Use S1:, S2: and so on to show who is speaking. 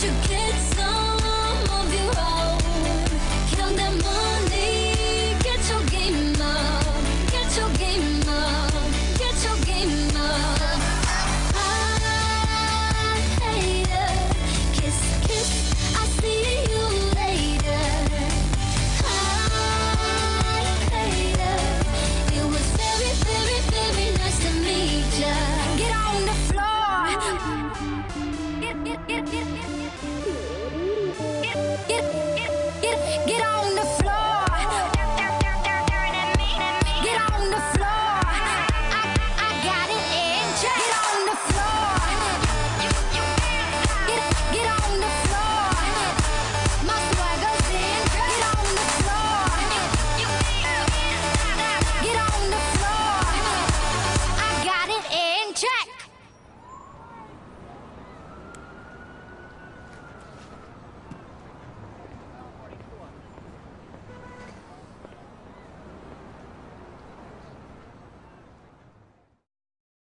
S1: should get Get, get on.